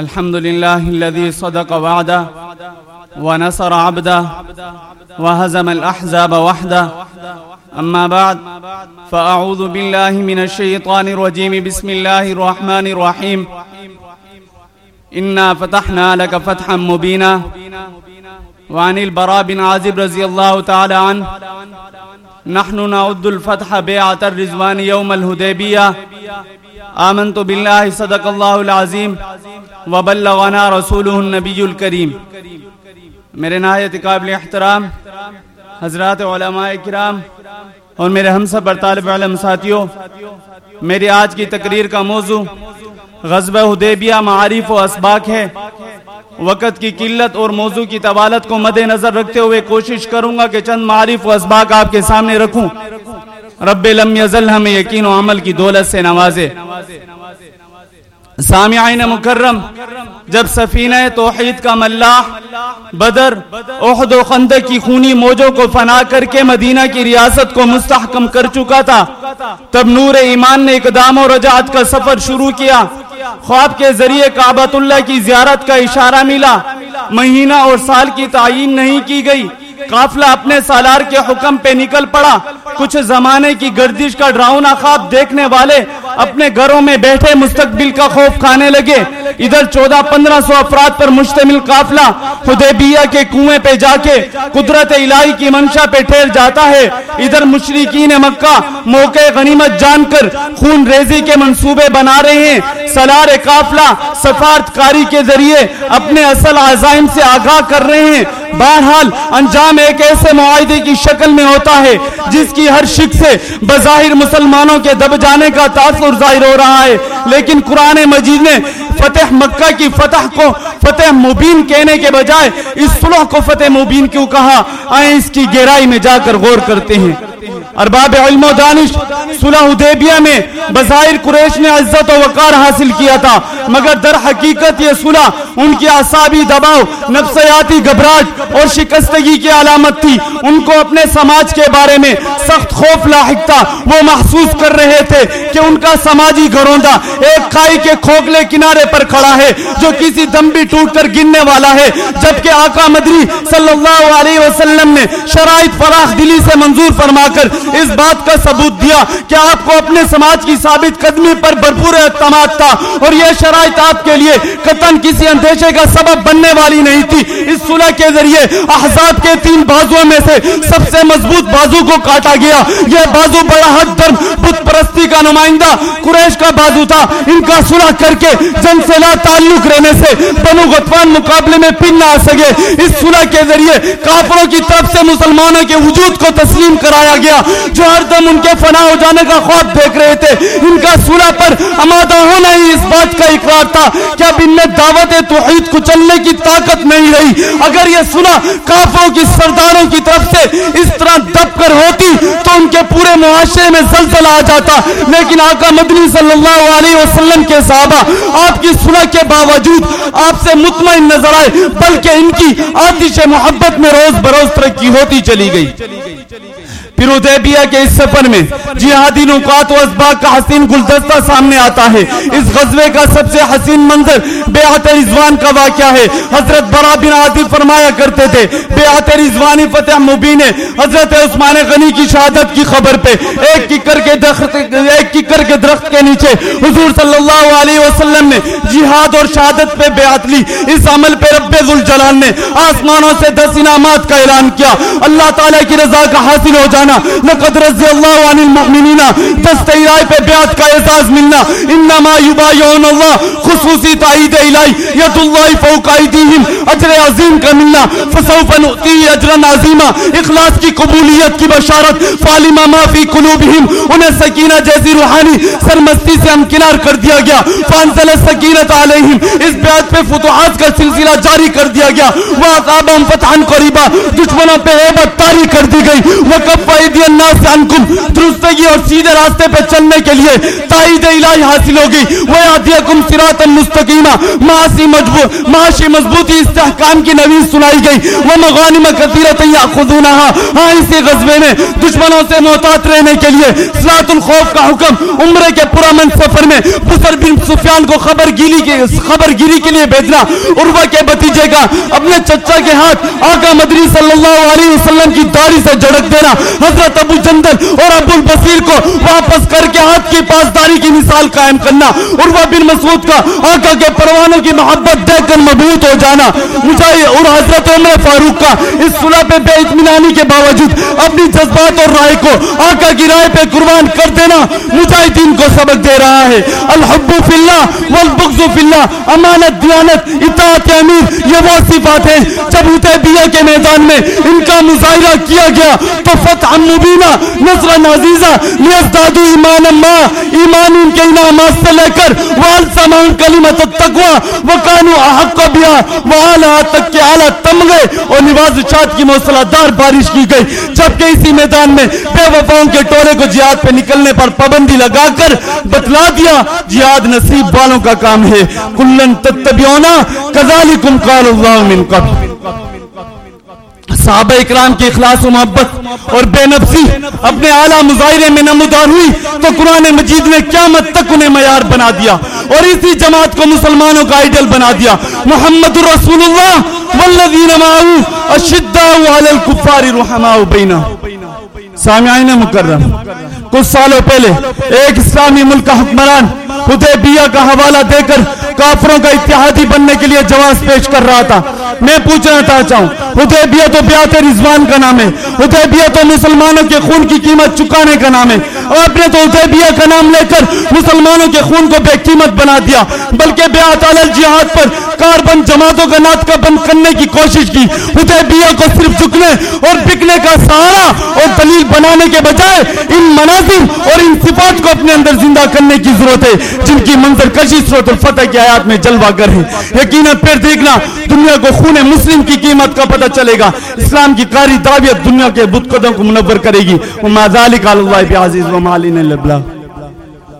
الحمد لله الذي صدق وعده ونصر عبده وهزم الأحزاب وحده أما بعد فأعوذ بالله من الشيطان الرجيم بسم الله الرحمن الرحيم إنا فتحنا لك فتحا مبينا وعن البراء بن عازب رضي الله تعالى عنه نحن نعد الفتح بيعة الرزوان يوم الهديبية آمنت بالله صدق الله العظيم وبلغنا رسوله النبي الكريم. میرے نہایت قابل احترام، حضرات علماء کرام اور میرے ہم سب طالب علم ساتھیوں، میری آج کی تقریر کا موضوع غزب حدیبیہ معارف و اسباق ہے۔ وقت کی قلت اور موضوع کی طوالت کو مد نظر رکھتے ہوئے کوشش کروں گا کہ چند معارف و اسباق آپ کے سامنے رکھوں۔ رب لم یزل ہمیں یقین و عمل کی دولت سے نوازے۔ سامعین مکرم، جب سفینہ توحید کا ملاح، بدر، احد و خندق کی خونی موجوں کو فنا کر کے مدینہ کی ریاست کو مستحکم کر چکا تھا، تب نور ایمان نے اقدام و رجعت کا سفر شروع کیا۔ خواب کے ذریعے کعبۃ اللہ کی زیارت کا اشارہ ملا۔ مہینہ اور سال کی تعین نہیں کی گئی۔ قافلہ اپنے سالار کے حکم پہ نکل پڑا۔ کچھ زمانے کی گردش کا ڈراؤنا خواب دیکھنے والے اپنے گھروں میں بیٹھے مستقبل کا خوف کھانے لگے۔ ادھر چودہ پندرہ سو افراد پر مشتمل قافلہ حدیبیہ کے کنویں پہ جا کے قدرت الہی کی منشا پہ ٹھہر جاتا ہے۔ ادھر مشرقین مکہ موقع غنیمت جان کر خون ریزی کے منصوبے بنا رہے ہیں۔ سلار قافلہ سفارت کاری کے ذریعے اپنے اصل عزائم سے آگاہ کر رہے ہیں۔ بہرحال انجام ایک ایسے معاہدے کی شکل میں ہوتا ہے جس کی ہر شک سے بظاہر مسلمانوں کے دب جانے کا تاثر ظاہر ہو رہا ہے۔ لیکن قرآن مجید نے فتح مکہ کی فتح کو فتح مبین کہنے کے بجائے اس صلح کو فتح مبین کیوں کہا؟ آئیں اس کی گہرائی میں جا کر غور کرتے ہیں۔ ارباب علم و دانش، صلح حدیبیہ میں بظاہر قریش نے عزت و وقار حاصل کیا تھا، مگر در حقیقت یہ صلح ان کی اعصابی دباؤ، نفسیاتی گھبراہٹ اور شکستگی کی علامت تھی۔ ان کو اپنے سماج کے بارے میں سخت خوف لاحق تھا۔ وہ محسوس کر رہے تھے کہ ان کا سماجی گھروندہ ایک کھائی کے کھوکھلے کنارے پر کھڑا ہے، جو کسی دم بھی ٹوٹ کر گرنے والا ہے، جبکہ آقا مدری صلی اللہ علیہ وسلم نے شرائط فراخ دلی سے منظور فرما کر اس بات کا ثبوت دیا کہ آپ کو اپنے سماج کی ثابت قدمی پر بھرپور اعتماد تھا اور یہ شرائط آپ کے لیے قطن کسی اندیشے کا سبب بننے والی نہیں تھی۔ اس صلح کے ذریعے احزاب کے تین بازووں میں سے سب سے مضبوط بازو کو کاٹا گیا۔ یہ بازو بڑا حد درم بت پرستی کا نمائندہ قریش کا بازو تھا۔ ان کا صلح کر کے جن سے لا تعلق رہنے سے بنو غطفان مقابلے میں پن نہ آ سکے۔ اس صلح کے ذریعے کافروں کی طرف سے مسلمانوں کے وجود کو تسلیم کرایا گیا۔ جو ہر دم ان کے فنا ہو جانے کا خواب دیکھ رہے تھے۔ ان کا صلح پر امادہ ہونا ہی اس بات کا اقرار تھا کہ اب ان میں دعوت توحید کو چلنے کی طاقت نہیں رہی۔ اگر یہ سنا کافروں کی سرداروں کی طرف سے اس طرح دب کر ہوتی ان کے پورے معاشرے میں زلزلہ آ جاتا۔ لیکن آقا مدنی صلی اللہ علیہ وسلم کے صحابہ، آپ کی صلح کے باوجود آپ سے مطمئن نظر آئے، بلکہ ان کی آتش محبت میں روز بروز ترقی ہوتی چلی گئی۔ پھر ادیبیہ کے اس سفر میں جہادی نکات و اسباق کا حسین گلدستہ سامنے آتا ہے۔ اس غزوے کا سب سے حسین منظر بیعت رضوان کا واقعہ ہے۔ حضرت برا بن عاطف فرمایا کرتے تھے، بیعت رضوانی فتح مبین ہے۔ حضرت عثمان غنی کی شہادت کی خبر پہ، ایک ککر کے درخت، ایک ککر کے درخت کے نیچے۔ حضور صلی اللہ علیہ وسلم نے جہاد اور شہادت پہ بیعت لی۔ اس عمل پہ رب ذوالجلال نے آسمانوں سے دس انعامات کا اعلان کیا۔ اللہ تعالیٰ کی رضا کا حاصل ہو جانا۔ لقد رضی اللہ عن المؤمنین۔ دستے الہی پہ بیعت کا احساس ملنا۔ انما یبایعون اللہ خصوصی تائید الہی ید اللہ فوق ایدیہم، اجر عظیم کا ملنا۔ فسوف نؤتی اجرا عظیما۔ اخلاص کی قبولیت کی بشارت فالما ما فی قلوبہم، انہیں سکینہ جیسی روحانی سرمستی سے امکنار کر دیا گیا۔ فانزل سکینت علیہم، اس بیعت پہ فتوحات کا سلسلہ جاری کر دیا گیا۔ وعقابہم فتحا قریبا دشمنوں پہ عیبت تاری کر دی گئی۔ وکف وَإِدِيَ النَّاسِ عَنْكُمْ، درستگی اور سیدھے راستے پہ چلنے کے لیے تائید الہی حاصل ہوگی وَيَعْدِيَكُمْ صِرَاطًا مُسْتَقِيمًا معاشی مضبوط معاشی مضبوطی استحکام کی نویز سنائی گئی۔ وَمَغَانِمَ كَثِيرَةً يَأْخُذُونَهَا ہاں اسی غزبے میں دشمنوں سے محتاط رہنے کے لیے صلاة الخوف کا حکم عمرے کے پرامن سفر میں بسر بن سفیان کو خبر گیری کے خبر گیری کے لیے بھیجنا، عروہ کے بتیجے کا اپنے چچا کے ہاتھ آقا مدری صلی اللہ علیہ وسلم کی داڑھی سے جھڑک دینا۔ حضرت ابو جندل اور ابو البصیر کو واپس کر کے ہاتھ کی پاسداری کی مثال قائم کرنا۔ عروہ بن مسعود کا آقا کے پروانوں کی محبت دیکھ کر مبہوت ہو جانا۔ مجھے اور حضرت عمر فاروق کا اس صلح پہ بے اطمینانی کے باوجود اپنی جذبات اور رائے کو آقا کی رائے پہ قربان کر دینا مجاہدین کو سبق دے رہا ہے۔ الحب فی اللہ والبغض فی اللہ، امانت، دیانت، اطاعت، امیر، یہ وہ صفات ہیں۔ جب حدیبیہ کے میدان میں ان کا مظاہرہ کیا گیا تو فتح مبینہ، نصر عزیزہ لیزدادو ایمان ما ایمان ان کے انعامات سے لے کر وال سمان کلمت التقوی، وکانو احق بیا، وعلا تک کے اعلیٰ تمغے اور نواز چاہت کی موصلہ دار بارش کی گئی۔ جبکہ اسی میدان میں بے وفاؤں کے ٹولے کو جہاد پہ نکلنے پر پابندی لگا کر بتلا دیا، جہاد نصیب والوں کا کام ہے۔ کلن تتبیونا کذالکم قال اللہ من قبل۔ صحابہ اکرام کی اخلاص و محبت اور بے نفسی اپنے اعلیٰ مظاہرے میں نمودار ہوئی تو قرآن مجید نے قیامت تک انہیں معیار بنا دیا اور اسی جماعت کو مسلمانوں کا آئیڈل بنا دیا۔ محمد الرسول اللہ والذین معاہو اشداء علی الکفار رحماء بینہ سامعین مکرم، کچھ سالوں پہلے ایک اسلامی ملک کا حکمران حدیبیہ کا حوالہ دے کر کافروں کا اتحادی بننے کے لیے جواز پیش کر رہا تھا۔ میں پوچھنا چاہتا ہوں حدیبیہ تو بیعت رضوان کا نام ہے۔ حدیبیہ تو مسلمانوں کے خون کی قیمت چکانے کا نام ہے۔ اور آپ نے تو حدیبیہ کا نام لے کر مسلمانوں کے خون کو بے قیمت بنا دیا۔ بلکہ بیعت علی الجہاد پر کاربن جماعتوں کا ناطقہ بند کرنے کی کوشش کی۔ حدیبیہ کو صرف چکنے اور بکنے کا سہارا اور دلیل بنانے کے بجائے ان مناظر اور ان صفات کو اپنے اندر زندہ کرنے کی ضرورت ہے۔ جن کی منظر کشی صورت الفتح کی آیات میں جلوہ گر ہے۔ یقینا پھر دیکھنا، دنیا کو خون مسلم کی قیمت کا پتہ چلے گا۔ اسلام کی قاری دعویت دنیا کے بت قدم کو منور کرے گی۔ وہ ذالک اللہ بعزیز و مالین الا